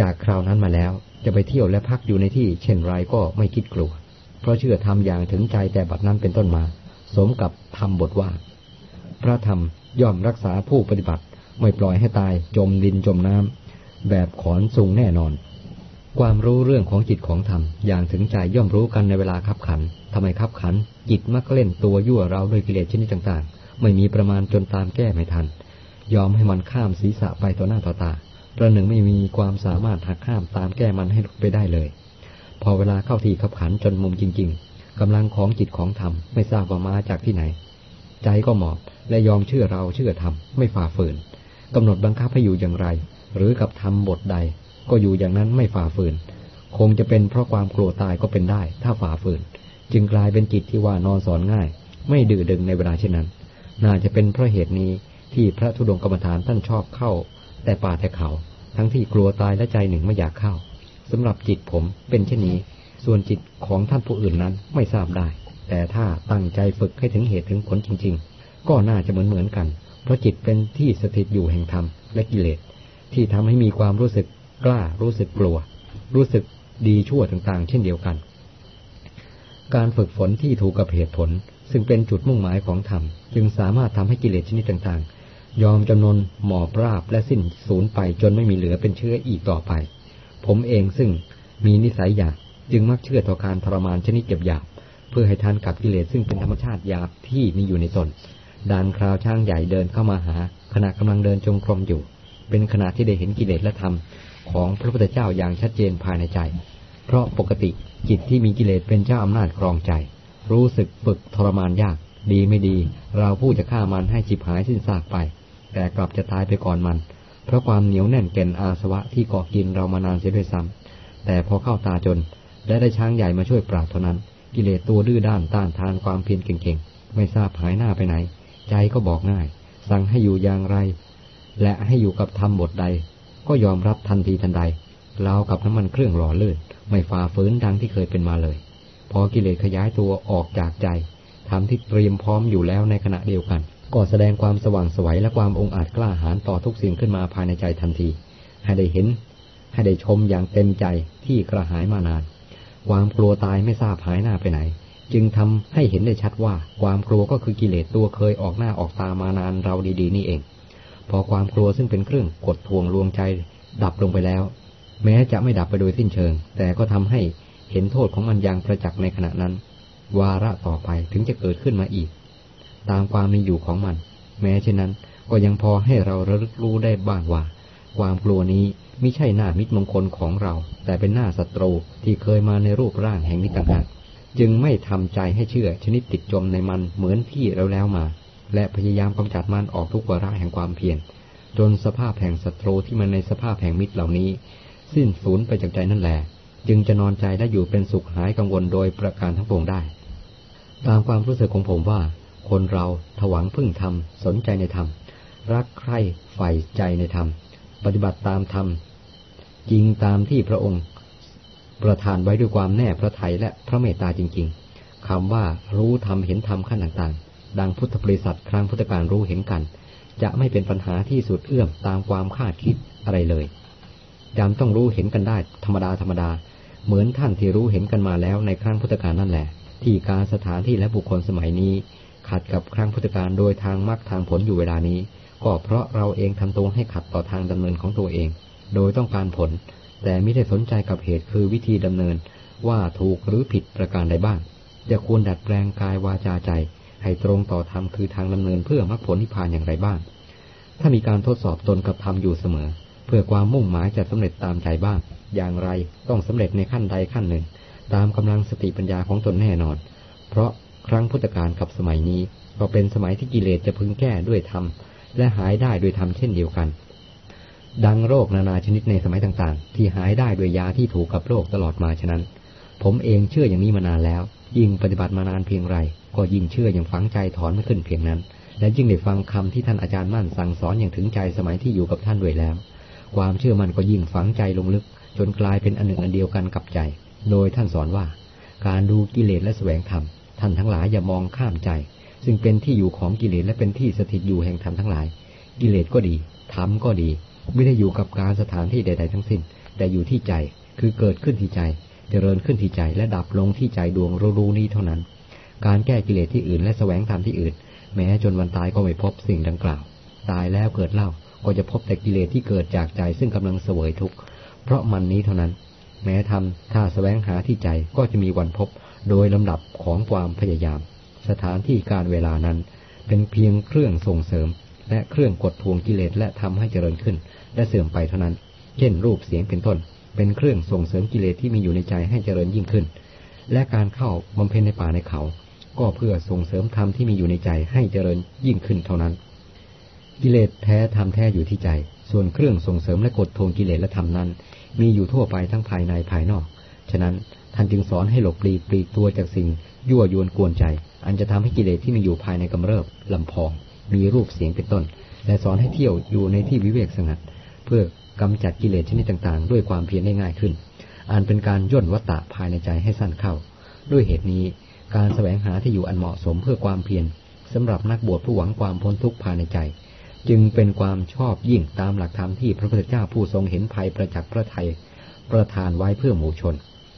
จากคราวนั้นมาแล้ว จะไปเที่ยวและพักอยู่ในที่ เช่นไรก็ไม่คิดกลัว เพราะเชื่อทำอย่างถึงใจแต่บัดนั้นเป็นต้นมา สมกับทำบทว่า พระธรรมย่อมรักษาผู้ปฏิบัติ ไม่ปล่อยให้ตายจมดินจมน้ำแบบขอนสูงแน่นอน ความรู้เรื่องของจิตของธรรมอย่างถึงใจย่อมรู้กันในเวลาขับขันทำไมขับขัน จิตมักเล่นตัวยั่วเราด้วยกิเลสชนิดต่างๆ ไม่มีประมาณจนตามแก้ไม่ทัน ยอมให้มันข้ามศีรษะไปต่อหน้าต่อตา ประหนึ่งไม่มีความสามารถหักข้ามตามแก้มันให้ไปได้เลย พอเวลาเข้าทีขับขันจนมุมจริง ๆกำลังของจิตของธรรมไม่ทราบว่ามาจากที่ไหน ใจก็หมอบและยอมเชื่อเราเชื่อธรรมไม่ฝ่าฝืนกำหนดบังคับให้อยู่อย่างไร หรือกับธรรมบทใด ก็อยู่อย่างนั้นไม่ฝ่าฝืน คงจะเป็นเพราะความกลัวตายก็เป็นได้ ถ้าฝ่าฝืน จึงกลายเป็นจิตที่ว่านอนสอนง่าย ไม่ดื้อดึงในเวลาเช่นนั้น น่าจะเป็นเพราะเหตุนี้ที่พระธุดงกรรมฐานท่านชอบเข้า แต่ป่าแต่เขา ทั้งที่กลัวตายและใจหนึ่งไม่อยากเข้าสำหรับจิตผมเป็นเช่นนี้ ส่วนจิตของท่านผู้อื่นนั้นไม่ทราบได้ แต่ถ้าตั้งใจฝึกให้ถึงเหตุถึงผลจริง ๆ ก็น่าจะเหมือนเหมือนกัน เพราะจิตเป็นที่สถิตอยู่แห่งธรรมและกิเลส ที่ทำให้มีความรู้สึกกล้ารู้สึกกลัว รู้สึกดีชั่วต่างๆ เช่นเดียวกัน การฝึกฝนที่ถูกกับเหตุผล ซึ่งเป็นจุดมุ่งหมายของธรรมจึงสามารถทำให้กิเลสชนิดต่างๆ ยอมจำนนหมอบราบและสิ้นสูญไปจนไม่มีเหลือเป็นเชื้ออีกต่อไป ผมเองซึ่งมีนิสัยหยาบจึงมักเชื่อต่อการทรมานชนิดเจ็บหยาบเพื่อให้ทานกับกิเลสซึ่งเป็นธรรมชาติหยาบที่มีอยู่ในตนดานคราวช่างใหญ่เดินเข้ามาหา ขณะกำลังเดินจงกรมอยู่ เป็นขณะที่ได้เห็นกิเลสและธรรมของพระพุทธเจ้าอย่างชัดเจนภายในใจ เพราะปกติจิตที่มีกิเลสเป็นเจ้าอำนาจครองใจ รู้สึกฝึกทรมานยาก ดีไม่ดี เราผู้จะฆ่ามันให้จิบหายสิ้นซากไป แต่กลับจะตายไปก่อนมัน เพราะความเหนียวแน่นเก่นอาสวะที่เกาะกินเรามานานเสียด้วยซ้ำแต่พอเข้าตาจนและได้ช้างใหญ่มาช่วยปราบเท่านั้น กิเลสตัวดื้อด้านต้านทานความเพียรเก่งๆ ไม่ทราบหายหน้าไปไหน ใจก็บอกง่าย สั่งให้อยู่อย่างไร และให้อยู่กับธรรมบทใด ก็ยอมรับทันทีทันใดเรากับน้ำมันเครื่องหล่อลื่น ไม่ฝ่าฝืนดังที่เคยเป็นมาเลย พอกิเลสขยายตัวออกจากใจทำที่เตรียมพร้อมอยู่แล้วในขณะเดียวกัน ก็แสดงความสว่างสวัยและความองอาจกล้าหาญต่อทุกสิ่งขึ้นมาภายในใจทันที ให้ได้เห็น ให้ได้ชมอย่างเต็มใจที่กระหายมานาน ความกลัวตายไม่ทราบหายหน้าไปไหน จึงทำให้เห็นได้ชัดว่า ความกลัวก็คือกิเลสตัวเคยออกหน้าออกตามานานเราดีๆ นี่เอง พอความกลัวซึ่งเป็นเครื่องกดทวงลวงใจ ดับลงไปแล้ว แม้จะไม่ดับไปโดยสิ้นเชิง แต่ก็ทำให้เห็นโทษของมันอย่างประจักษ์ในขณะนั้น วาระต่อไปถึงจะเกิดขึ้นมาอีก ตามความมีอยู่ของมัน แม้เช่นนั้นก็ยังพอให้เราระลึกรู้ได้บ้างว่า ความกลัวนี้ไม่ใช่หน้ามิตรมงคลของเรา แต่เป็นหน้าศัตรูที่เคยมาในรูปร่างแห่งนิต่างหากจึงไม่ทำใจให้เชื่อชนิดติดจมในมันเหมือนที่เราแล้วมา และพยายามกำจัดมันออกทุกวาระแห่งความเพียรจนสภาพแห่งศัตรูที่มันในสภาพแห่งมิตรเหล่านี้ สิ้นสูญไปจากใจนั่นแหละจึงจะนอนใจและอยู่เป็นสุขหายกังวลโดยประการทั้งปวงได้ ตามความรู้สึกของผมว่า คนเราถวังพึ่งธรรม สนใจในธรรม รักใคร่ใฝ่ใจในธรรม ปฏิบัติตามธรรม จริงตามที่พระองค์ ประทานไว้ด้วยความแน่พระทัยและพระเมตตาจริง ๆคำว่ารู้ธรรมเห็นธรรมขั้นต่างๆ ดังพุทธบริษัทครั้งพุทธการรู้เห็นกัน จะไม่เป็นปัญหาที่สุดเอื้อมตามความคาดคิดอะไรเลยยามต้องรู้เห็นกันได้ธรรมดาธรรมดา เหมือนท่านที่รู้เห็นกันมาแล้วในครั้งพุทธการนั่นแหละ ที่การสถานที่และบุคคลสมัยนี้ ขัดกับครั้งพุทธการโดยทางมรรคทางผลอยู่เวลานี้ ก็เพราะเราเองทำตัวให้ขัดต่อทางดำเนินของตัวเอง โดยต้องการผล แต่ไม่ได้สนใจกับเหตุคือวิธีดำเนิน ว่าถูกหรือผิดประการใดบ้าง จะควรดัดแปลงกายวาจาใจ ให้ตรงต่อธรรมคือทางดำเนินเพื่อมรรคผลนิพพานอย่างไรบ้าง ถ้ามีการทดสอบตนกับธรรมอยู่เสมอ เพื่อความมุ่งหมายจะสำเร็จตามใจบ้าง อย่างไรต้องสำเร็จในขั้นใดขั้นหนึ่ง ตามกำลังสติปัญญาของตนแน่นอน เพราะ ครั้งพุทธกาลกับสมัยนี้ ก็เป็นสมัยที่กิเลสจะพึงแก้ด้วยธรรม และหายได้ด้วยธรรมเช่นเดียวกัน ดังโรคนานาชนิดในสมัยต่างๆ ที่หายได้ด้วยยาที่ถูกกับโรคตลอดมาฉะนั้น ผมเองเชื่ออย่างนี้มานานแล้ว ยิ่งปฏิบัติมานานเพียงไร ก็ยิ่งเชื่ออย่างฝังใจถอนไม่ขึ้นเพียงนั้น และยิ่งได้ฟังคำที่ท่านอาจารย์มั่นสั่งสอนอย่างถึงใจสมัยที่อยู่กับท่านด้วยแล้ว ความเชื่อมันก็ยิ่งฝังใจลงลึก จนกลายเป็นอันหนึ่งอันเดียวกันกับใจ โดยท่านสอนว่า การดูกิเลสและแสวงธรรม ท่านทั้งหลายอย่ามองข้ามใจ ซึ่งเป็นที่อยู่ของกิเลสและเป็นที่สถิตอยู่แห่งธรรมทั้งหลาย กิเลสก็ดีธรรมก็ดี ไม่ได้อยู่กับการสถานที่ใด ๆ ทั้งสิ้น แต่อยู่ที่ใจคือเกิดขึ้นที่ใจ เจริญขึ้นที่ใจและดับลงที่ใจดวงรู้นี้เท่านั้น การแก้กิเลสที่อื่นและแสวงธรรมที่อื่น แม้จนวันตายก็ไม่พบสิ่งดังกล่าว ตายแล้วเกิดเล่าก็จะพบแต่กิเลสที่เกิดจากใจซึ่งกำลังเสวยทุกข์เพราะมันนี้เท่านั้น แม้ทำถ้าแสวงหาที่ใจก็จะมีวันพบ โดยลำดับของความพยายาม สถานที่การเวลานั้น เป็นเพียงเครื่องส่งเสริม และเครื่องกดทวงกิเลสและทำให้เจริญขึ้น และเสื่อมไปเท่านั้น เช่นรูปเสียงเป็นต้น เป็นเครื่องส่งเสริมกิเลสที่มีอยู่ในใจให้เจริญยิ่งขึ้น และการเข้าบำเพ็ญในป่าในเขา ก็เพื่อส่งเสริมธรรมที่มีอยู่ในใจให้เจริญยิ่งขึ้นเท่านั้น กิเลสแท้ธรรมแท้อยู่ที่ใจ ส่วนเครื่องส่งเสริมและกดทวงกิเลสและธรรมนั้น มีอยู่ทั่วไปทั้งภายในภายนอก ฉะนั้น ท่านจึงสอนให้หลบปลีกปลีกตัวจากสิ่ง ยั่วยวนกวนใจ อันจะทำให้กิเลสที่มีอยู่ภายในกำเริบลำพอง มีรูปเสียงเป็นต้น และสอนให้เที่ยวอยู่ในที่วิเวกสงัด เพื่อกำจัดกิเลสชนิดต่างๆ ด้วยความเพียรได้ง่ายขึ้นอันเป็นการย่นวัตตะภายในใจให้สั้นเข้า ด้วยเหตุนี้การแสวงหาที่อยู่อันเหมาะสมเพื่อความเพียรสำหรับนักบวชผู้หวังความพ้นทุกข์ภายในใจ จึงเป็นความชอบยิ่งตามหลักธรรมที่พระพุทธเจ้าผู้ทรงเห็นภัยประจักษ์พระไทยประทานไว้เพื่อหมู่ชน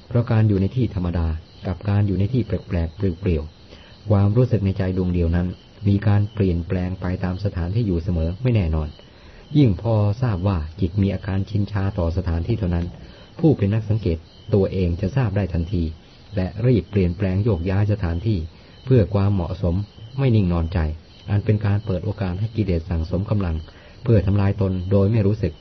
เพราะการอยู่ในที่ธรรมดากับการอยู่ในที่แปลกๆเปลี่ยวๆความรู้สึกในใจดวงเดียวนั้น มีการเปลี่ยนแปลงไปตามสถานที่อยู่เสมอไม่แน่นอน ยิ่งพอทราบว่าจิตมีอาการชินชาต่อสถานที่เท่านั้น ผู้เป็นนักสังเกตตัวเองจะทราบได้ทันที และรีบเปลี่ยนแปลงโยกย้ายสถานที่ เพื่อความเหมาะสมไม่นิ่งนอนใจ อันเป็นการเปิดโอกาสให้กิเลสสั่งสมกำลัง เพื่อทำลายตนโดยไม่รู้สึก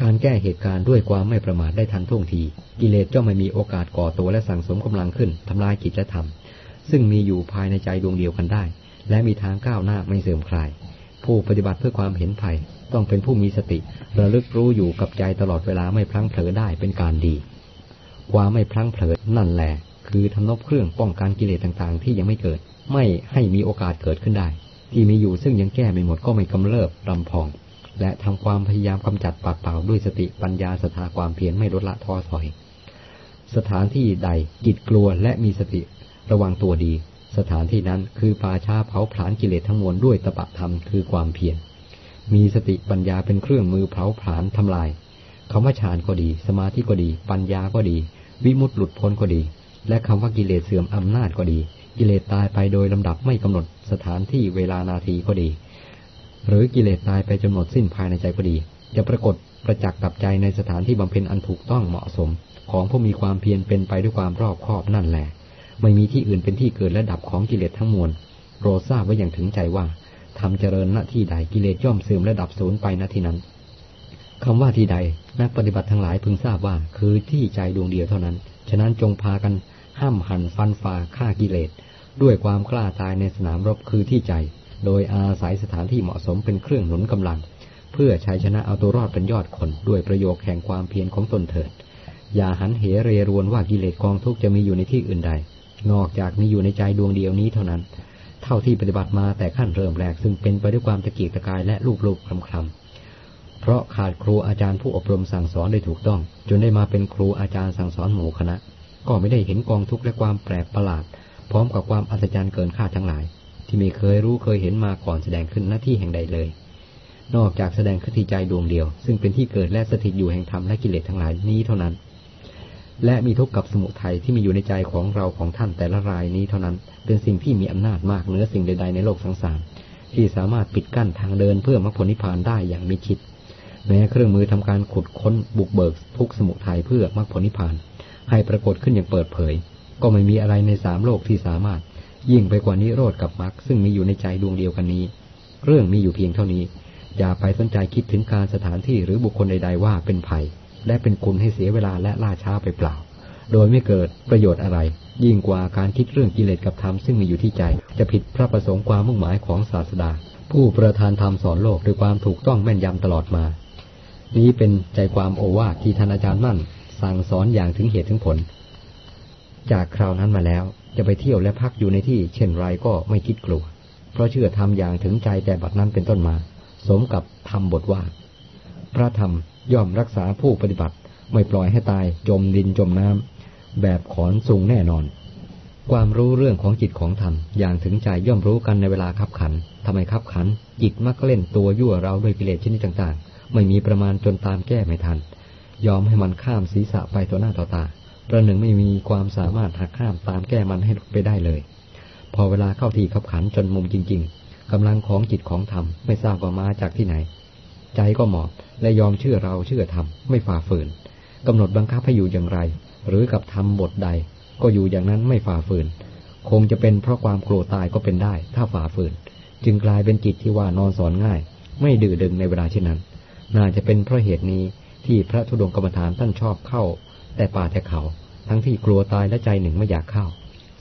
การแก้เหตุการณ์ด้วยความไม่ประมาทได้ทันท่วงที กิเลสจ้องไม่มีโอกาสก่อตัวและสั่งสมกำลังขึ้นทำลายกิจและธรรม ซึ่งมีอยู่ภายในใจดวงเดียวกันได้ และมีทางก้าวหน้าไม่เสื่อมคลาย ผู้ปฏิบัติเพื่อความเห็นภัย ต้องเป็นผู้มีสติ ระลึกรู้อยู่กับใจตลอดเวลาไม่พลั้งเผลอได้เป็นการดีความไม่พลั้งเผลอนั่นแหละ คือทำนบเครื่องป้องกันกิเลสต่างๆ ที่ยังไม่เกิด ไม่ให้มีโอกาสเกิดขึ้นได้ ที่มีอยู่ซึ่งยังแก้ไม่หมดก็ไม่กำเริบรำพอง และทำความพยายามกำจัดปัดเป่าด้วยสติปัญญาสถาความเพียรไม่ลดละท้อถอย สถานที่ใดจิตกลัวและมีสติระวังตัวดี สถานที่นั้นคือป่าชาเผาผลาญกิเลสทั้งมวลด้วยตบะธรรมคือความเพียรมีสติปัญญาเป็นเครื่องมือเผาผลาญทำลายคำว่าฌานก็ดี สมาธิก็ดี ปัญญาก็ดี วิมุตติหลุดพ้นก็ดี และคำว่ากิเลสเสื่อมอำนาจก็ดี กิเลสตายไปโดยลำดับไม่กำหนดสถานที่เวลานาทีก็ดี หรือกิเลสตายไปจนหมดสิ้นภายในใจก็ดี จะปรากฏประจักษ์กับใจในสถานที่บำเพ็ญอันถูกต้องเหมาะสม ของผู้มีความเพียรเป็นไปด้วยความรอบคอบนั่นแหละ ไม่มีที่อื่นเป็นที่เกิดและดับของกิเลสทั้งมวลโรทราบไว้อย่างถึงใจว่าทำเจริญหน้าที่ใดกิเลสย่อมเสื่อมและดับสูญไปณที่นั้นคำว่าที่ใดนักปฏิบัติทั้งหลายพึงทราบว่า คือที่ใจดวงเดียวเท่านั้น ฉะนั้นจงพากันห้ามหันฟันฝ่าฆ่ากิเลส ด้วยความกล้าตายในสนามรบคือที่ใจ โดยอาศัยสถานที่เหมาะสมเป็นเครื่องหนุนกำลัง เพื่อชัยชนะเอาตัวรอดเป็นยอดคนด้วยประโยชน์แห่งความเพียรของตนเถิด อย่าหันเหเรรวนว่ากิเลสกองทุกจะมีอยู่ในที่อื่นใด นอกจากมีอยู่ในใจดวงเดียวนี้เท่านั้น เท่าที่ปฏิบัติมาแต่ขั้นเริ่มแรกซึ่งเป็นไปด้วยความตะเกียกตะกายและลูกลูกคลำคลำเพราะขาดครูอาจารย์ผู้อบรมสั่งสอนได้ถูกต้อง จนได้มาเป็นครูอาจารย์สั่งสอนหมู่คณะ ก็ไม่ได้เห็นกองทุกข์และความแปลกประหลาด พร้อมกับความอัศจรรย์เกินคาดทั้งหลาย ที่ไม่เคยรู้เคยเห็นมาก่อนแสดงขึ้นหน้าที่แห่งใดเลย นอกจากแสดงขึ้นที่ใจดวงเดียว ซึ่งเป็นที่เกิดและสถิตอยู่แห่งธรรมและกิเลสทั้งหลายนี้เท่านั้น และมีทุกข์กับสมุทัยที่มีอยู่ในใจของเราของท่านแต่ละรายนี้เท่านั้น เป็นสิ่งที่มีอำนาจมากเหนือสิ่งใด ๆในโลกสังสารที่สามารถปิดกั้นทางเดินเพื่อมรรคผลนิพพานได้อย่างมิชิด แม้เครื่องมือทำการขุดค้นบุกเบิกทุกสมุทัยเพื่อมรรคผลนิพพาน ให้ปรากฏขึ้นอย่างเปิดเผย ก็ไม่มีอะไรในสามโลกที่สามารถ ยิ่งไปกว่านี้โรดกับมรรคซึ่งมีอยู่ในใจดวงเดียวกันนี้ เรื่องมีอยู่เพียงเท่านี้ อย่าไปสนใจคิดถึงการสถานที่หรือบุคคลใด ๆ ว่าเป็นภัย และเป็นคุณให้เสียเวลาและล่าช้าไปเปล่า โดยไม่เกิดประโยชน์อะไร ยิ่งกว่าการคิดเรื่องกิเลสกับธรรมซึ่งมีอยู่ที่ใจ จะผิดพระประสงค์ความมุ่งหมายของศาสดา ผู้ประทานธรรมสอนโลกด้วยความถูกต้องแม่นยำตลอดมา นี้เป็นใจความโอวาทที่ท่านอาจารย์มั่น สั่งสอนอย่างถึงเหตุถึงผล จากคราวนั้นมาแล้ว จะไปเที่ยวและพักอยู่ในที่เช่นไรก็ไม่คิดกลัว เพราะเชื่อทำอย่างถึงใจแต่บัดนั้นเป็นต้นมา สมกับทำบทว่า พระธรรมย่อมรักษาผู้ปฏิบัติ ไม่ปล่อยให้ตายจมดินจมน้ำแบบขอนสูงแน่นอน ความรู้เรื่องของจิตของธรรมอย่างถึงใจย่อมรู้กันในเวลาขับขันทำไมขับขัน จิตมักเล่นตัวยั่วเราด้วยกิเลสชนิดต่างๆ ไม่มีประมาณจนตามแก้ไม่ทัน ยอมให้มันข้ามศีรษะไปต่อหน้าต่อตา ประหนึ่งไม่มีความสามารถหักข้ามตามแก้มันให้ลุกไปได้เลย พอเวลาเข้าทีขับขันจนมุมจริง ๆกำลังของจิตของธรรมไม่ทราบว่ามาจากที่ไหน ใจก็หมอบและยอมเชื่อเราเชื่อธรรมไม่ฝ่าฝืนกำหนดบังคับให้อยู่อย่างไร หรือกับทำบทใด ก็อยู่อย่างนั้นไม่ฝ่าฝืน คงจะเป็นเพราะความกลัวตายก็เป็นได้ ถ้าฝ่าฝืน จึงกลายเป็นจิตที่ว่านอนสอนง่าย ไม่ดื้อดึงในเวลาเช่นนั้น น่าจะเป็นเพราะเหตุนี้ที่พระธุดงกรรมฐานท่านชอบเข้า แต่ป่าแต่เขา ทั้งที่กลัวตายและใจหนึ่งไม่อยากเข้า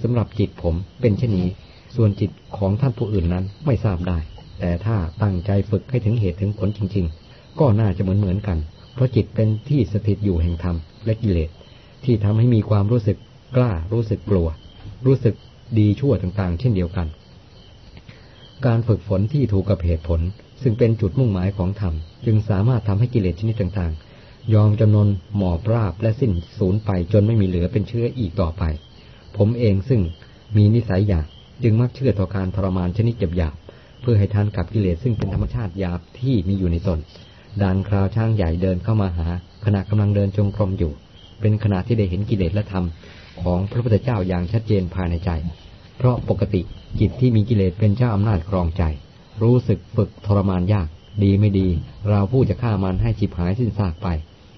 สำหรับจิตผมเป็นเช่นนี้ ส่วนจิตของท่านผู้อื่นนั้นไม่ทราบได้ แต่ถ้าตั้งใจฝึกให้ถึงเหตุถึงผลจริง ๆ ก็น่าจะเหมือนเหมือนกัน เพราะจิตเป็นที่สถิตอยู่แห่งธรรมและกิเลส ที่ทำให้มีความรู้สึกกล้ารู้สึกกลัว รู้สึกดีชั่วต่างๆ เช่นเดียวกัน การฝึกฝนที่ถูกกับเหตุผล ซึ่งเป็นจุดมุ่งหมายของธรรม จึงสามารถทำให้กิเลสชนิดต่างๆ ยอมจำนนหมอบราบและสิ้นสูญไปจนไม่มีเหลือเป็นเชื้ออีกต่อไป ผมเองซึ่งมีนิสัยหยาบจึงมักเชื่อต่อการทรมานชนิดหยาบเพื่อให้ทานกับกิเลสซึ่งเป็นธรรมชาติหยาบที่มีอยู่ในตนดานคราวช่างใหญ่เดินเข้ามาหา ขณะกำลังเดินจงกรมอยู่ เป็นขณะที่ได้เห็นกิเลสและธรรมของพระพุทธเจ้าอย่างชัดเจนภายในใจ เพราะปกติจิตที่มีกิเลสเป็นเจ้าอำนาจครองใจ รู้สึกฝึกทรมานยาก ดีไม่ดี เราผู้จะฆ่ามันให้จิบหายสิ้นซากไป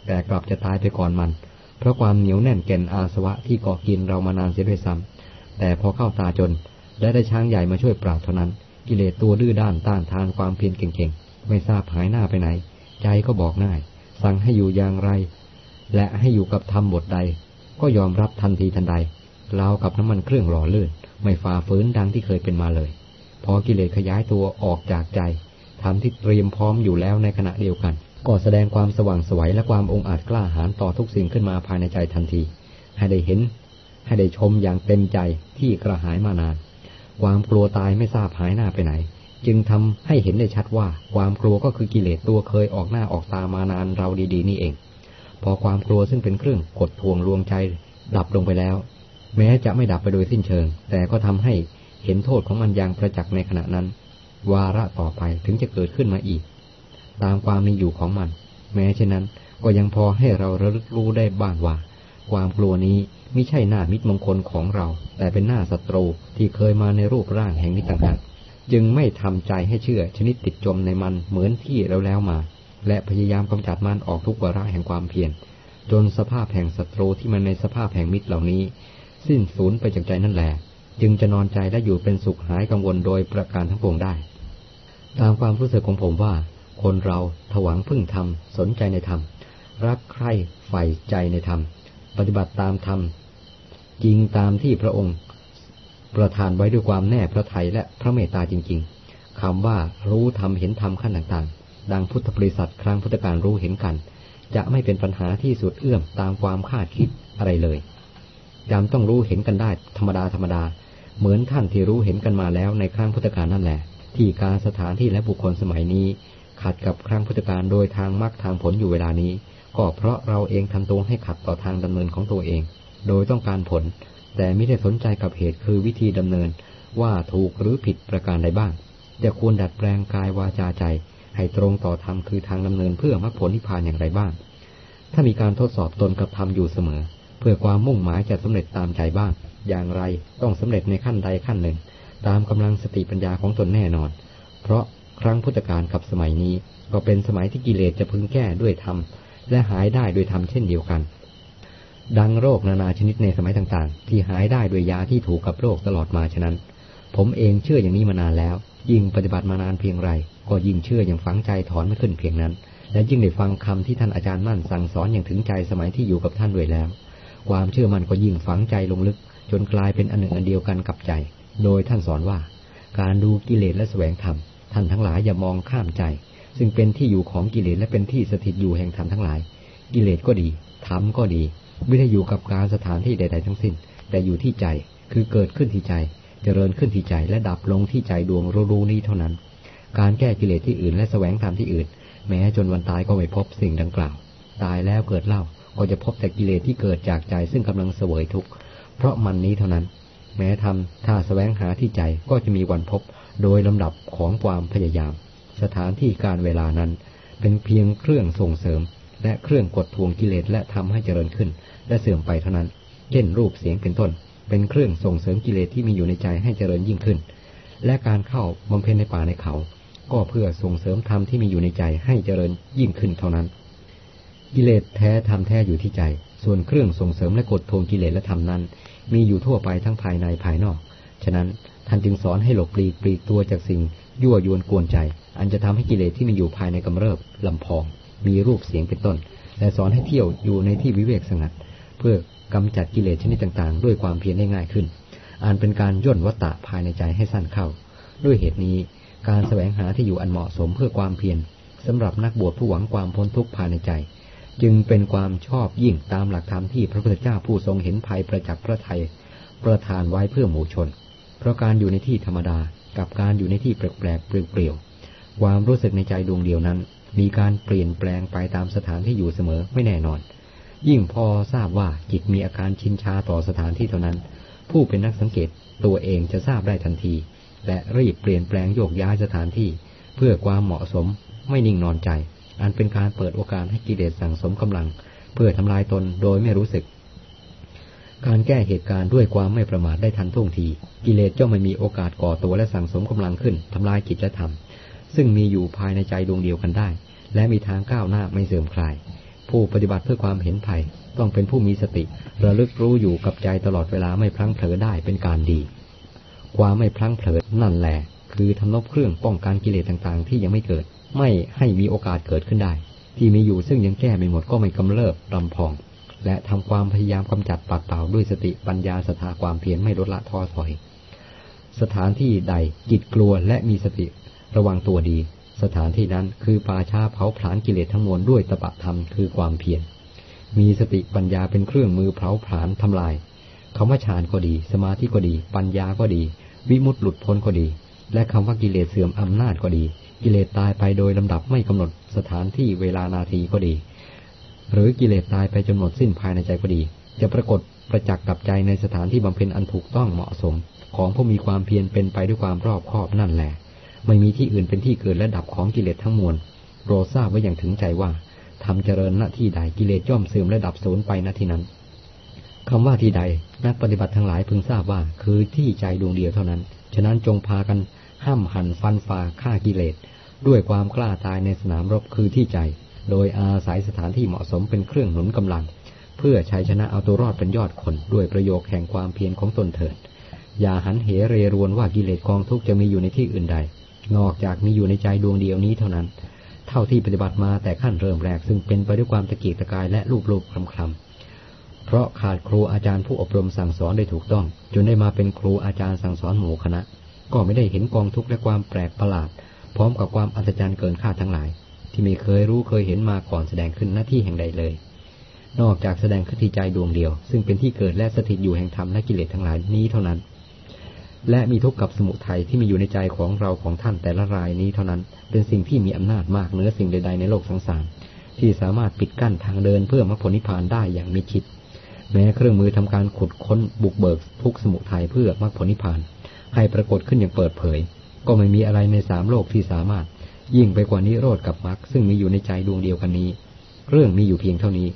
แต่กลับจะตายไปก่อนมัน เพราะความเหนียวแน่นแก่นอาสวะที่ก่อกินเรามานานเสียด้วยซ้ำแต่พอเข้าตาจน และได้ช้างใหญ่มาช่วยปราบเท่านั้น กิเลสตัวดื้อด้านต้านทานความเพียรเก่งๆ ไม่ทราบหายหน้าไปไหน ใจก็บอกง่าย สั่งให้อยู่อย่างไร และให้อยู่กับธรรมบทใด ก็ยอมรับทันทีทันใดราวกับน้ำมันเครื่องหล่อลื่น ไม่ฝ่าฝืนดังที่เคยเป็นมาเลย พอกิเลสขยายตัวออกจากใจทำที่เตรียมพร้อมอยู่แล้วในขณะเดียวกัน ก็แสดงความสว่างสวัยและความองอาจกล้าหาญต่อทุกสิ่งขึ้นมาภายในใจทันที ให้ได้เห็น ให้ได้ชมอย่างเต็มใจที่กระหายมานาน ความกลัวตายไม่ทราบหายหน้าไปไหน จึงทำให้เห็นได้ชัดว่า ความกลัวก็คือกิเลสตัวเคยออกหน้าออกตามานานเราดีๆ นี่เอง พอความกลัวซึ่งเป็นเครื่องกดทวงลวงใจดับลงไปแล้ว แม้จะไม่ดับไปโดยสิ้นเชิง แต่ก็ทำให้เห็นโทษของมันอย่างประจักษ์ในขณะนั้น วาระต่อไปถึงจะเกิดขึ้นมาอีก ตามความมีอยู่ของมัน แม้เช่นนั้นก็ยังพอให้เราระลึกรู้ได้บ้างว่า ความกลัวนี้ไม่ใช่หน้ามิตรมงคลของเรา แต่เป็นหน้าศัตรูที่เคยมาในรูปร่างแห่งนี้ต่างหากจึงไม่ทำใจให้เชื่อชนิดติดจมในมันเหมือนที่เราแล้วมา และพยายามกำจัดมันออกทุกวาระแห่งความเพียรจนสภาพแห่งศัตรูที่มันในสภาพแห่งมิตรเหล่านี้ สิ้นสูญไปจากใจนั่นแหละจึงจะนอนใจและอยู่เป็นสุขหายกังวลโดยประการทั้งปวงได้ ตามความรู้สึกของผมว่า คนเราถวังพึ่งธรรม สนใจในธรรม รักใคร่ใฝ่ใจในธรรม ปฏิบัติตามธรรม จริงตามที่พระองค์ ประทานไว้ด้วยความแน่พระทัยและพระเมตตาจริง ๆ คำว่ารู้ธรรมเห็นธรรมขั้นต่างๆ ดังพุทธบริษัทครั้งพุทธการรู้เห็นกัน จะไม่เป็นปัญหาที่สุดเอื้อมตามความคาดคิดอะไรเลยยามต้องรู้เห็นกันได้ธรรมดาธรรมดา เหมือนท่านที่รู้เห็นกันมาแล้วในครั้งพุทธการนั่นแหละ ที่การสถานที่และบุคคลสมัยนี้ ขัดกับครั้งพุทธการโดยทางมรรคทางผลอยู่เวลานี้ ก็เพราะเราเองทำตัวให้ขัดต่อทางดำเนินของตัวเอง โดยต้องการผล แต่ไม่ได้สนใจกับเหตุคือวิธีดำเนิน ว่าถูกหรือผิดประการใดบ้างจะควรดัดแปลงกายวาจาใจ ให้ตรงต่อธรรมคือทางดำเนินเพื่อมรรคผลนิพพานอย่างไรบ้าง ถ้ามีการทดสอบตนกับธรรมอยู่เสมอ เพื่อความมุ่งหมายจะสำเร็จตามใจบ้าง อย่างไรต้องสำเร็จในขั้นใดขั้นหนึ่ง ตามกำลังสติปัญญาของตนแน่นอน เพราะ ครั้งพุทธกาลกับสมัยนี้ ก็เป็นสมัยที่กิเลสจะพึงแก้ด้วยธรรมและหายได้ด้วยธรรมเช่นเดียวกัน ดังโรคนานาชนิดในสมัยต่างๆ ที่หายได้โดยยาที่ถูกกับโรคตลอดมาฉะนั้น ผมเองเชื่ออย่างนี้มานานแล้ว ยิ่งปฏิบัติมานานเพียงไร ก็ยิ่งเชื่ออย่างฝังใจถอนไม่ขึ้นเพียงนั้น และยิ่งได้ฟังคำที่ท่านอาจารย์มั่นสั่งสอนอย่างถึงใจสมัยที่อยู่กับท่านด้วยแล้ว ความเชื่อมันก็ยิ่งฝังใจลงลึก จนกลายเป็นอันหนึ่งอันเดียวกันกับใจ โดยท่านสอนว่า การดูกิเลสและแสวงธรรม ท่านทั้งหลายอย่ามองข้ามใจ ซึ่งเป็นที่อยู่ของกิเลสและเป็นที่สถิตอยู่แห่งธรรมทั้งหลาย กิเลสก็ดีธรรมก็ดี ไม่ได้อยู่กับการสถานที่ใด ๆ ทั้งสิ้น แต่อยู่ที่ใจคือเกิดขึ้นที่ใจ เจริญขึ้นที่ใจและดับลงที่ใจดวงรู้นี้เท่านั้น การแก้กิเลสที่อื่นและแสวงธรรมที่อื่น แม้จนวันตายก็ไม่พบสิ่งดังกล่าว ตายแล้วเกิดเล่าก็จะพบแต่กิเลสที่เกิดจากใจซึ่งกำลังเสวยทุกข์เพราะมันนี้เท่านั้น แม้ทำถ้าแสวงหาที่ใจก็จะมีวันพบ โดยลำดับของความพยายาม สถานที่การเวลานั้น เป็นเพียงเครื่องส่งเสริม และเครื่องกดทวงกิเลสและทำให้เจริญขึ้น และเสื่อมไปเท่านั้น เช่นรูปเสียงเป็นต้น เป็นเครื่องส่งเสริมกิเลสที่มีอยู่ในใจให้เจริญยิ่งขึ้น และการเข้าบำเพ็ญในป่าในเขา ก็เพื่อส่งเสริมธรรมที่มีอยู่ในใจให้เจริญยิ่งขึ้นเท่านั้น กิเลสแท้ธรรมแท้อยู่ที่ใจ ส่วนเครื่องส่งเสริมและกดทวงกิเลสและธรรมนั้น มีอยู่ทั่วไปทั้งภายในภายนอก ฉะนั้นท่านจึงสอนให้หลบปลีกปลีกตัวจากสิ่ง ยั่วยวนกวนใจ อันจะทำให้กิเลสที่มีอยู่ภายในกำเริบลำพอง มีรูปเสียงเป็นต้น และสอนให้เที่ยวอยู่ในที่วิเวกสงัด เพื่อกำจัดกิเลสชนิดต่างๆ ด้วยความเพียรได้ง่ายขึ้นอันเป็นการย่นวัตตะภายในใจให้สั้นเข้า ด้วยเหตุนี้การแสวงหาที่อยู่อันเหมาะสมเพื่อความเพียรสำหรับนักบวชผู้หวังความพ้นทุกข์ภายในใจ จึงเป็นความชอบยิ่งตามหลักธรรมที่พระพุทธเจ้าผู้ทรงเห็นภัยประจักษ์พระไทยประทานไว้เพื่อหมู่ชน เพราะการอยู่ในที่ธรรมดากับการอยู่ในที่แปลกๆเปลี่ยวๆความรู้สึกในใจดวงเดียวนั้น มีการเปลี่ยนแปลงไปตามสถานที่อยู่เสมอไม่แน่นอน ยิ่งพอทราบว่าจิตมีอาการชินชาต่อสถานที่เท่านั้น ผู้เป็นนักสังเกตตัวเองจะทราบได้ทันที และรีบเปลี่ยนแปลงโยกย้ายสถานที่ เพื่อความเหมาะสมไม่นิ่งนอนใจ อันเป็นการเปิดโอกาสให้กิเลสสั่งสมกำลัง เพื่อทำลายตนโดยไม่รู้สึก การแก้เหตุการณ์ด้วยความไม่ประมาทได้ทันท่วงที กิเลสจ้าไม่มีโอกาสก่อตัวและสั่งสมกำลังขึ้นทำลายกิจธรรม ซึ่งมีอยู่ภายในใจดวงเดียวกันได้ และมีทางก้าวหน้าไม่เสื่อมคลาย ผู้ปฏิบัติเพื่อความเห็นภัย ต้องเป็นผู้มีสติ ระลึกรู้อยู่กับใจตลอดเวลาไม่พลั้งเผลอได้เป็นการดี ความไม่พลั้งเผลอนั่นแหละคือทำนบเครื่องป้องกันกิเลสต่างๆ ที่ยังไม่เกิด ไม่ให้มีโอกาสเกิดขึ้นได้ ที่มีอยู่ซึ่งยังแก้ไม่หมดก็ไม่กำเริบรำพอง และทำความพยายามกำจัดปัดเป่าด้วยสติปัญญาสถาความเพียรไม่ลดละท้อถอย สถานที่ใดจิตกลัวและมีสติระวังตัวดี สถานที่นั้นคือป่าช้าเผาผลาญกิเลสทั้งมวลด้วยตบะธรรมคือความเพียรมีสติปัญญาเป็นเครื่องมือเผาผลาญทำลายคำว่าฌานก็ดี สมาธิก็ดี ปัญญาก็ดี วิมุตติหลุดพ้นก็ดี และคำว่ากิเลสเสื่อมอำนาจก็ดี กิเลสตายไปโดยลำดับไม่กำหนดสถานที่เวลานาทีก็ดี หรือกิเลสตายไปจนหมดสิ้นภายในใจก็ดี จะปรากฏประจักษ์กับใจในสถานที่บำเพ็ญอันถูกต้องเหมาะสม ของผู้มีความเพียรเป็นไปด้วยความรอบคอบนั่นแหละ ไม่มีที่อื่นเป็นที่เกิดและดับของกิเลสทั้งมวลโรทราบไว้อย่างถึงใจว่าทำเจริญหน้าที่ใดกิเลสย่อมเสื่อมและดับสูญไปณที่นั้นคำว่าที่ใดนักปฏิบัติทั้งหลายพึงทราบว่า คือที่ใจดวงเดียวเท่านั้น ฉะนั้นจงพากันห้ามหันฟันฝ่าฆ่ากิเลส ด้วยความกล้าตายในสนามรบคือที่ใจ โดยอาศัยสถานที่เหมาะสมเป็นเครื่องหนุนกำลัง เพื่อชัยชนะเอาตัวรอดเป็นยอดคน ด้วยประโยคแห่งความเพียรของตนเถิด อย่าหันเหเรรวนว่ากิเลสกองทุกจะมีอยู่ในที่อื่นใด นอกจากมีอยู่ในใจดวงเดียวนี้เท่านั้น เท่าที่ปฏิบัติมาแต่ขั้นเริ่มแรกซึ่งเป็นไปด้วยความตะเกียกตะกายและรูปรูปคลำคลำเพราะขาดครูอาจารย์ผู้อบรมสั่งสอนได้ถูกต้อง จนได้มาเป็นครูอาจารย์สั่งสอนหมู่คณะ ก็ไม่ได้เห็นกองทุกข์และความแปลกประหลาด พร้อมกับความอัศจรรย์เกินคาดทั้งหลาย ที่ไม่เคยรู้เคยเห็นมาก่อนแสดงขึ้นหน้าที่แห่งใดเลย นอกจากแสดงขึ้นที่ใจดวงเดียว ซึ่งเป็นที่เกิดและสถิตอยู่แห่งธรรมและกิเลสทั้งหลายนี้เท่านั้น และมีทุกข์กับสมุทัยที่มีอยู่ในใจของเราของท่านแต่ละรายนี้เท่านั้น เป็นสิ่งที่มีอำนาจมากเหนือสิ่งใด ๆ ในโลกสังสารที่สามารถปิดกั้นทางเดินเพื่อมรรคผลนิพพานได้อย่างมิชิด แม้เครื่องมือทำการขุดค้นบุกเบิกทุกสมุทัยเพื่อมรรคผลนิพพาน ให้ปรากฏขึ้นอย่างเปิดเผย ก็ไม่มีอะไรในสามโลกที่สามารถ ยิ่งไปกว่านิโรธกับมรรคซึ่งมีอยู่ในใจดวงเดียวกันนี้ เรื่องมีอยู่เพียงเท่านี้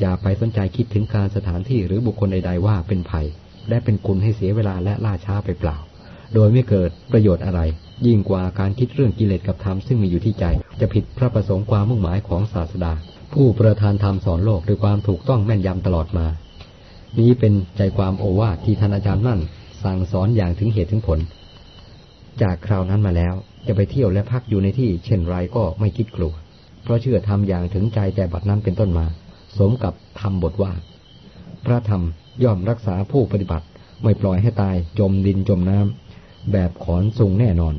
อย่าไปสนใจคิดถึงการสถานที่หรือบุคคลใด ๆ ว่าเป็นภัย และเป็นคุณให้เสียเวลาและล่าช้าไปเปล่า โดยไม่เกิดประโยชน์อะไร ยิ่งกว่าการคิดเรื่องกิเลสกับธรรมซึ่งมีอยู่ที่ใจ จะผิดพระประสงค์ความมุ่งหมายของศาสดา ผู้ประธานธรรมสอนโลกด้วยความถูกต้องแม่นยำตลอดมา นี้เป็นใจความโอวาทที่ท่านอาจารย์นั่นสั่งสอนอย่างถึงเหตุถึงผล จากคราวนั้นมาแล้ว จะไปเที่ยวและพักอยู่ในที่ เช่นไรก็ไม่คิดกลัว เพราะเชื่อทำอย่างถึงใจแต่บัดนั้นเป็นต้นมา สมกับทำบทว่า พระธรรมย่อมรักษาผู้ปฏิบัติ ไม่ปล่อยให้ตายจมดินจมน้ำแบบขอนสูงแน่นอน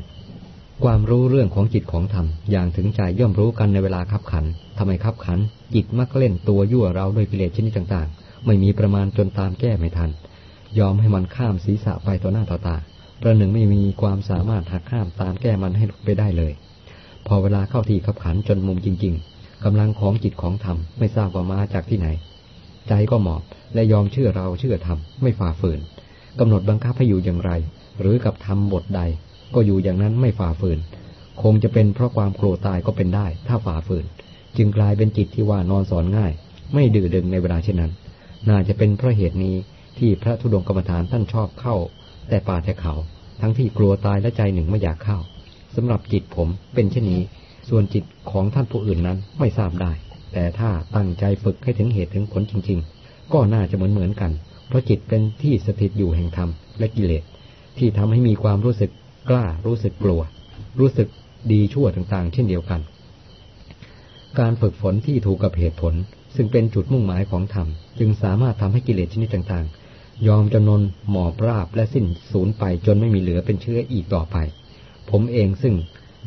ความรู้เรื่องของจิตของธรรมอย่างถึงใจย่อมรู้กันในเวลาขับขันทำไมขับขัน จิตมักเล่นตัวยั่วเราด้วยกิเลสชนิดต่างๆ ไม่มีประมาณจนตามแก้ไม่ทัน ยอมให้มันข้ามศีรษะไปต่อหน้าต่อตา ประหนึ่งไม่มีความสามารถหักข้ามตามแก้มันให้ลุกไปได้เลย พอเวลาเข้าที่ขับขันจนมุมจริง ๆกำลังของจิตของธรรมไม่ทราบว่ามาจากที่ไหน ใจก็หมอบและยอมเชื่อเราเชื่อธรรมไม่ฝ่าฝืนกำหนดบังคับให้อยู่อย่างไร หรือกับทำบทใด ก็อยู่อย่างนั้นไม่ฝ่าฝืนคคงจะเป็นเพราะความกลัวตายก็เป็นได้ ถ้าฝ่าฝืน จึงกลายเป็นจิตที่ว่านอนสอนง่าย ไม่ดื้อดึงในเวลาเช่นนั้น น่าจะเป็นเพราะเหตุนี้ที่พระธุดงกรรมฐานท่านชอบเข้า แต่ป่าแต่เขา ทั้งที่กลัวตายและใจหนึ่งไม่อยากเข้าสำหรับจิตผมเป็นเช่นนี้ ส่วนจิตของท่านผู้อื่นนั้นไม่ทราบได้ แต่ถ้าตั้งใจฝึกให้ถึงเหตุถึงผลจริง ๆ ก็น่าจะเหมือนเหมือนกัน เพราะจิตเป็นที่สถิตอยู่แห่งธรรมและกิเลส ที่ทำให้มีความรู้สึกกล้ารู้สึกกลัว รู้สึกดีชั่วต่างๆ เช่นเดียวกัน การฝึกฝนที่ถูกกับเหตุผล ซึ่งเป็นจุดมุ่งหมายของธรรม จึงสามารถทำให้กิเลสชนิดต่างๆ ยอมจำนนหมอบราบและสิ้นสูญไปจนไม่มีเหลือเป็นเชื้ออีกต่อไป ผมเองซึ่ง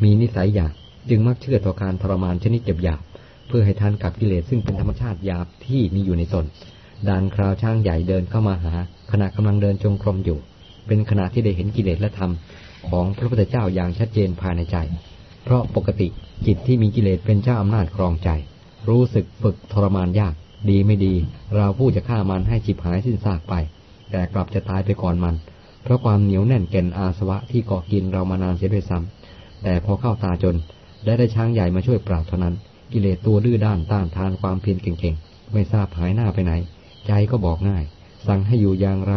มีนิสัยหยาบจึงมักเชื่อต่อการทรมานชนิดเจ็บหยาบเพื่อให้ทันกับกิเลสซึ่งเป็นธรรมชาติหยาบที่มีอยู่ในตนดานคราวช่างใหญ่เดินเข้ามาหา ขณะกำลังเดินจงกรมอยู่ เป็นขณะที่ได้เห็นกิเลสและธรรมของพระพุทธเจ้าอย่างชัดเจนภายในใจ เพราะปกติจิตที่มีกิเลสเป็นเจ้าอำนาจครองใจ รู้สึกฝึกทรมานยาก ดีไม่ดี เราผู้จะฆ่ามันให้จิบหายสิ้นซากไป แต่กลับจะตายไปก่อนมัน เพราะความเหนียวแน่นแก่นอาสวะที่เกาะกินเรามานานเสียด้วยซ้ำแต่พอเข้าตาจนได้ได้ช้างใหญ่มาช่วยปราบเท่านั้น กิเลสตัวดื้อด้านต้านทานความเพียรเก่งๆ ไม่ทราบหายหน้าไปไหน ใจก็บอกง่าย สั่งให้อยู่อย่างไร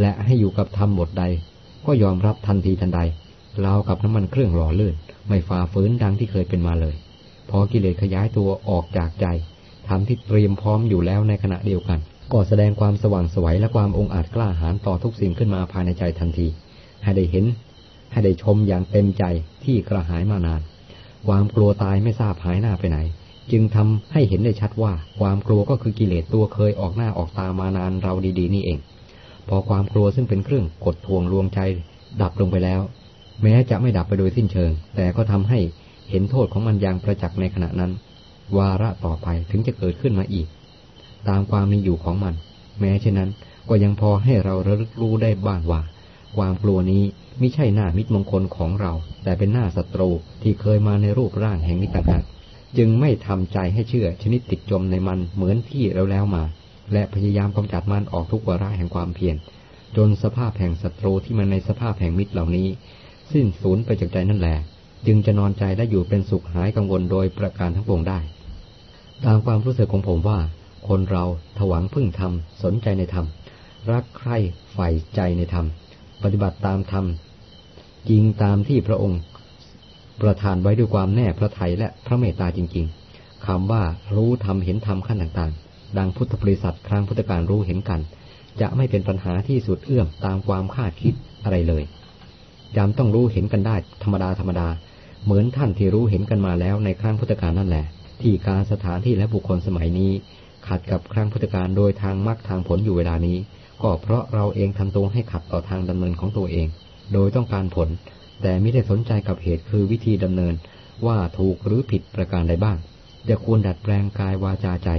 และให้อยู่กับธรรมบทใด ก็ยอมรับทันทีทันใดเรากับน้ำมันเครื่องหล่อลื่น ไม่ฝ่าฝืนดังที่เคยเป็นมาเลย พอกิเลสขยายตัวออกจากใจ ทำที่เตรียมพร้อมอยู่แล้วในขณะเดียวกัน ก็แสดงความสว่างสวัยและความองอาจกล้าหาญต่อทุกสิ่งขึ้นมาภายในใจทันที ให้ได้เห็น ให้ได้ชมอย่างเต็มใจที่กระหายมานาน ความกลัวตายไม่ทราบหายหน้าไปไหน จึงทำให้เห็นได้ชัดว่า ความกลัวก็คือกิเลสตัวเคยออกหน้าออกตามานานเราดีๆ นี่เอง พอความกลัวซึ่งเป็นเครื่องกดทวงรวงใจดับลงไปแล้ว แม้จะไม่ดับไปโดยสิ้นเชิง แต่ก็ทำให้เห็นโทษของมันอย่างประจักษ์ในขณะนั้น วาระต่อไปถึงจะเกิดขึ้นมาอีก ตามความมีอยู่ของมัน แม้เช่นนั้นก็ยังพอให้เราระลึกรู้ได้บ้างว่า ความกลัวนี้ไม่ใช่หน้ามิตรมงคลของเรา แต่เป็นหน้าศัตรูที่เคยมาในรูปร่างแห่งนี้ต่างหากจึงไม่ทำใจให้เชื่อชนิดติดจมในมันเหมือนที่เราแล้วมา และพยายามกำจัดมันออกทุกวาระแห่งความเพียรจนสภาพแห่งศัตรูที่มันในสภาพแห่งมิตรเหล่านี้ สิ้นสูญไปจากใจนั่นแหละจึงจะนอนใจและอยู่เป็นสุขหายกังวลโดยประการทั้งปวงได้ ตามความรู้สึกของผมว่า คนเราถวังพึ่งธรรม สนใจในธรรม รักใคร่ใฝ่ใจในธรรม ปฏิบัติตามธรรมจริงตามที่พระองค์ประทานไว้ด้วยความแน่พระทัยและพระเมตตาจริง ๆคำว่ารู้ธรรมเห็นธรรมขั้นต่างๆ ดังพุทธบริษัทครั้งพุทธการรู้เห็นกัน จะไม่เป็นปัญหาที่สุดเอื้อมตามความคาดคิดอะไรเลยยามต้องรู้เห็นกันได้ธรรมดาธรรมดา เหมือนท่านที่รู้เห็นกันมาแล้วในครั้งพุทธกาลนั่นแหละ ที่การสถานที่และบุคคลสมัยนี้ ขัดกับครั้งพุทธกาลโดยทางมรรคทางผลอยู่เวลานี้ ก็เพราะเราเองทำตัวให้ขัดต่อทางดำเนินของตัวเอง โดยต้องการผล แต่ไม่ได้สนใจกับเหตุคือวิธีดำเนิน ว่าถูกหรือผิดประการใดบ้างจะควรดัดแปลงกายวาจาใจ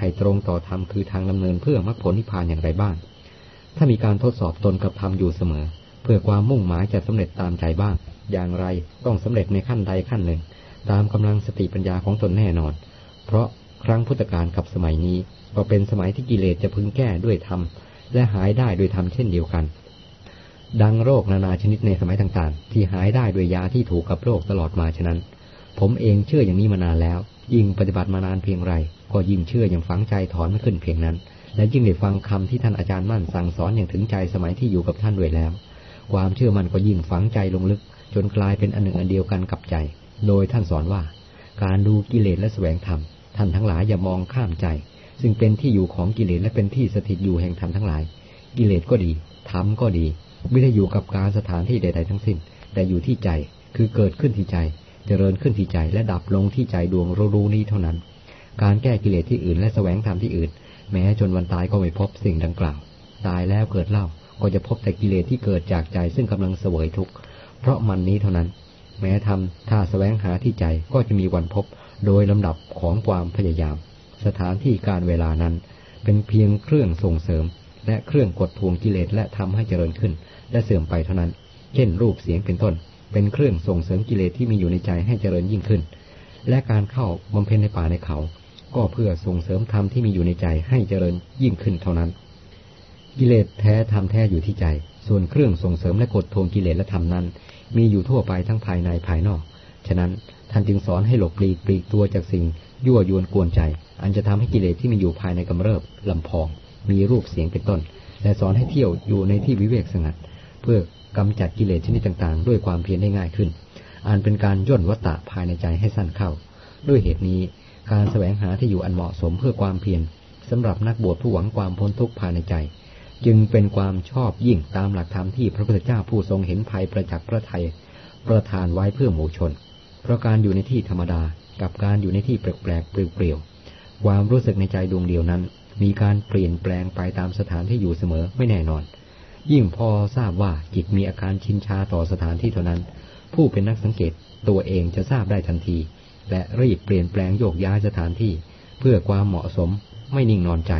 ให้ตรงต่อธรรมคือทางดำเนินเพื่อมรรคผลนิพพานอย่างไรบ้าง ถ้ามีการทดสอบตนกับธรรมอยู่เสมอ เพื่อความมุ่งหมายจะสำเร็จตามใจบ้าง อย่างไรต้องสำเร็จในขั้นใดขั้นหนึ่ง ตามกำลังสติปัญญาของตนแน่นอน เพราะครั้งพุทธกาลกับสมัยนี้ก็เป็นสมัยที่กิเลสจะพึงแก้ด้วยธรรมและหายได้ด้วยธรรมเช่นเดียวกัน ดังโรคนานาชนิดในสมัยต่างๆ ที่หายได้ด้วยยาที่ถูกกับโรคตลอดมาฉะนั้น ผมเองเชื่ออย่างนี้มานานแล้ว ยิ่งปฏิบัติมานานเพียงไร ก็ยิ่งเชื่ออย่างฝังใจถอนไม่ขึ้นเพียงนั้น และยิ่งได้ฟังคำที่ท่านอาจารย์มั่นสั่งสอนอย่างถึงใจสมัยที่อยู่กับท่านด้วยแล้ว ความเชื่อมันก็ยิ่งฝังใจลงลึก จนกลายเป็นอันหนึ่งอันเดียวกันกับใจ โดยท่านสอนว่า การดูกิเลสและแสวงธรรมท่านทั้งหลายอย่ามองข้ามใจ ซึ่งเป็นที่อยู่ของกิเลสและเป็นที่สถิตอยู่แห่งธรรมทั้งหลาย กิเลสก็ดีธรรมก็ดี ไม่ได้อยู่กับการสถานที่ใด ๆ ทั้งสิ้น แต่อยู่ที่ใจคือเกิดขึ้นที่ใจ เจริญขึ้นที่ใจและดับลงที่ใจดวงรู้นี้เท่านั้น การแก้กิเลสที่อื่น และแสวงธรรมที่อื่น แม้จนวันตายก็ไม่พบสิ่งดังกล่าว ตายแล้วเกิดเล่าก็จะพบแต่กิเลสที่เกิดจากใจซึ่งกำลังเสวยทุกข์เพราะมันนี้เท่านั้น แม้ทำถ้าแสวงหาที่ใจก็จะมีวันพบโดยลำดับของความพยายาม สถานที่การเวลานั้น เป็นเพียงเครื่องส่งเสริม และเครื่องกดทวงกิเลสและทำให้เจริญขึ้น และเสื่อมไปเท่านั้น เช่น รูปเสียงเป็นต้น เป็นเครื่องส่งเสริมกิเลสที่มีอยู่ในใจให้เจริญยิ่งขึ้น และการเข้าบำเพ็ญในป่าในเขา ก็เพื่อส่งเสริมธรรมที่มีอยู่ในใจให้เจริญยิ่งขึ้นเท่านั้น กิเลสแท้ทำแท้อยู่ที่ใจ ส่วนเครื่องส่งเสริมและกดทวงกิเลสและธรรมนั้น มีอยู่ทั่วไปทั้งภายในภายนอก ฉะนั้นท่านจึงสอนให้หลบปลีกปลีกตัวจากสิ่ง ยั่วยวนกวนใจ อันจะทำให้กิเลสที่มีอยู่ภายในกำเริบลำพอง มีรูปเสียงเป็นต้น และสอนให้เที่ยวอยู่ในที่วิเวกสงัด เพื่อกำจัดกิเลสชนิดต่างๆ ด้วยความเพียรได้ง่ายขึ้น อันเป็นการย่นวัตตะภายในใจให้สั้นเข้า ด้วยเหตุนี้การแสวงหาที่อยู่อันเหมาะสมเพื่อความเพียรสำหรับนักบวชผู้หวังความพ้นทุกข์ภายในใจ จึงเป็นความชอบยิ่งตามหลักธรรมที่พระพุทธเจ้าผู้ทรงเห็นภัยประจักษ์พระไทยประทานไว้เพื่อหมู่ชน เพราะการอยู่ในที่ธรรมดากับการอยู่ในที่แปลกๆเปลี่ยวๆความรู้สึกในใจดวงเดียวนั้น มีการเปลี่ยนแปลงไปตามสถานที่อยู่เสมอไม่แน่นอน ยิ่งพอทราบว่าจิตมีอาการชินชาต่อสถานที่เท่านั้น ผู้เป็นนักสังเกตตัวเองจะทราบได้ทันที และรีบเปลี่ยนแปลงโยกย้ายสถานที่ เพื่อความเหมาะสมไม่นิ่งนอนใจ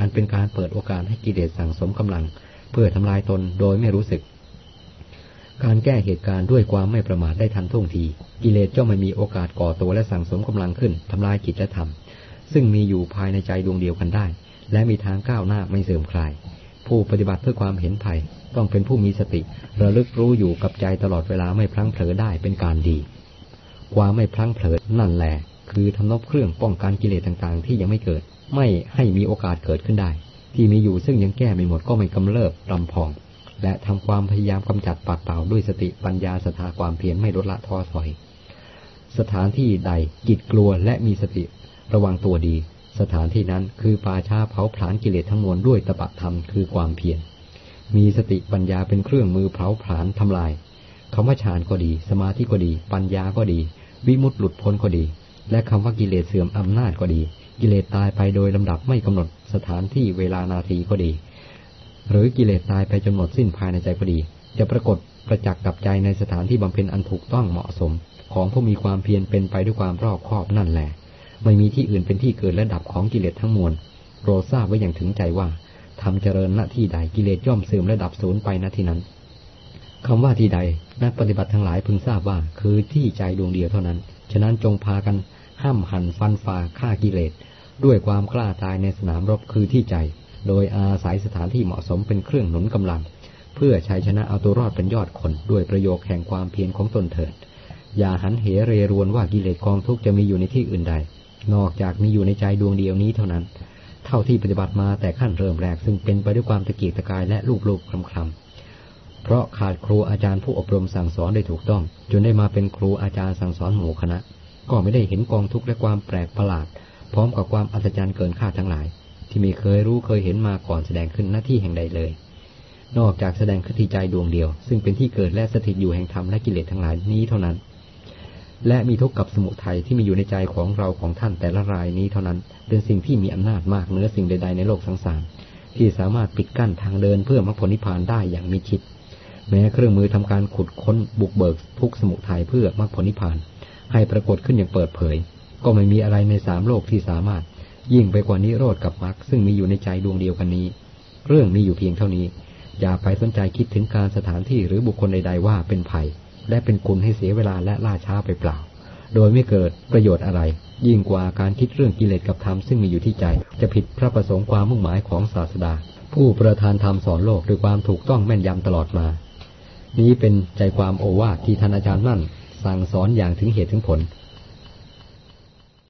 อันเป็นการเปิดโอกาสให้กิเลสสั่งสมกำลัง เพื่อทำลายตนโดยไม่รู้สึก การแก้เหตุการณ์ด้วยความไม่ประมาทได้ทันท่วงที กิเลสจ้าไม่มีโอกาสก่อตัวและสั่งสมกำลังขึ้นทำลายจิตและธรรม ซึ่งมีอยู่ภายในใจดวงเดียวกันได้ และมีทางก้าวหน้าไม่เสื่อมคลาย ผู้ปฏิบัติเพื่อความเห็นภัยต้องเป็นผู้มีสติ ระลึกรู้อยู่กับใจตลอดเวลาไม่พลั้งเผลอได้เป็นการดีความไม่พลั้งเผลอนั่นแหละ คือทำนบเครื่องป้องกันกิเลสต่างๆ ที่ยังไม่เกิด ไม่ให้มีโอกาสเกิดขึ้นได้ ที่มีอยู่ซึ่งยังแก้ไม่หมดก็ไม่กำเริบรำพอง และทำความพยายามกำจัดปัดเป่าด้วยสติปัญญาสถาความเพียรไม่ลดละท้อถอย สถานที่ใดจิตกลัวและมีสติระวังตัวดี สถานที่นั้นคือป่าชาเผาผลาญกิเลสทั้งมวลด้วยตบะธรรมคือความเพียรมีสติปัญญาเป็นเครื่องมือเผาผลาญทำลายคำว่าฌานก็ดี สมาธิก็ดี ปัญญาก็ดี วิมุตติหลุดพ้นก็ดี และคำว่ากิเลสเสื่อมอำนาจก็ดี กิเลสตายไปโดยลำดับไม่กำหนดสถานที่เวลานาทีก็ดี หรือกิเลสตายไปจนหมดสิ้นภายในใจก็ดี จะปรากฏประจักษ์กับใจในสถานที่บำเพ็ญอันถูกต้องเหมาะสม ของผู้มีความเพียรเป็นไปด้วยความรอบคอบนั่นแหละ ไม่มีที่อื่นเป็นที่เกิดและดับของกิเลสทั้งมวลโปรดทราบไว้อย่างถึงใจว่าทำเจริญหน้าที่ใดกิเลสย่อมเสื่อมและดับสูญไปณที่นั้นคำว่าที่ใดนักปฏิบัติทั้งหลายพึงทราบว่าคือที่ใจดวงเดียวเท่านั้น ฉะนั้นจงพากันห้ามหันฟันฝ่าฆ่ากิเลส ด้วยความกล้าตายในสนามรบคือที่ใจ โดยอาศัยสถานที่เหมาะสมเป็นเครื่องหนุนกำลัง เพื่อชัยชนะเอาตัวรอดเป็นยอดคนด้วยประโยคแห่งความเพียรของตนเถิด อย่าหันเหเรรวนว่ากิเลสกองทุกจะมีอยู่ในที่อื่นใด นอกจากมีอยู่ในใจดวงเดียวนี้เท่านั้น เท่าที่ปฏิบัติมาแต่ขั้นเริ่มแรกซึ่งเป็นไปด้วยความตะเกียกตะกายและลูกลูกคลำคลำเพราะขาดครูอาจารย์ผู้อบรมสั่งสอนได้ถูกต้อง จนได้มาเป็นครูอาจารย์สั่งสอนหมู่คณะ ก็ไม่ได้เห็นกองทุกข์และความแปลกประหลาด พร้อมกับความอัศจรรย์เกินคาดทั้งหลาย ที่มีเคยรู้เคยเห็นมาก่อนแสดงขึ้นหน้าที่แห่งใดเลย นอกจากแสดงขึ้นที่ใจดวงเดียว ซึ่งเป็นที่เกิดและสถิตอยู่แห่งธรรมและกิเลสทั้งหลายนี้เท่านั้น และมีทุกข์กับสมุทัยที่มีอยู่ในใจของเราของท่านแต่ละรายนี้เท่านั้น เป็นสิ่งที่มีอำนาจมากเหนือสิ่งใดๆในโลกสังสารที่สามารถปิดกั้นทางเดินเพื่อมรรคผลนิพพานได้อย่างมิชิด แม้เครื่องมือทำการขุดค้นบุกเบิกทุกสมุทัยเพื่อมรรคผลนิพพาน ให้ปรากฏขึ้นอย่างเปิดเผย ก็ไม่มีอะไรในสามโลกที่สามารถยิ่งไปกว่านิโรธกับมรรคซึ่งมีอยู่ในใจดวงเดียวกันนี้ เรื่องมีอยู่เพียงเท่านี้ อย่าไปสนใจคิดถึงการสถานที่หรือบุคคลใดๆว่าเป็นภัย และเป็นคุณให้เสียเวลาและล่าช้าไปเปล่า โดยไม่เกิดประโยชน์อะไร ยิ่งกว่าการคิดเรื่องกิเลสกับธรรมซึ่งมีอยู่ที่ใจ จะผิดพระประสงค์ความมุ่งหมายของศาสดา ผู้ประทานธรรมสอนโลกด้วยความถูกต้องแม่นยำตลอดมา นี้เป็นใจความโอวาทที่ท่านอาจารย์มั่น สั่งสอนอย่างถึงเหตุถึงผล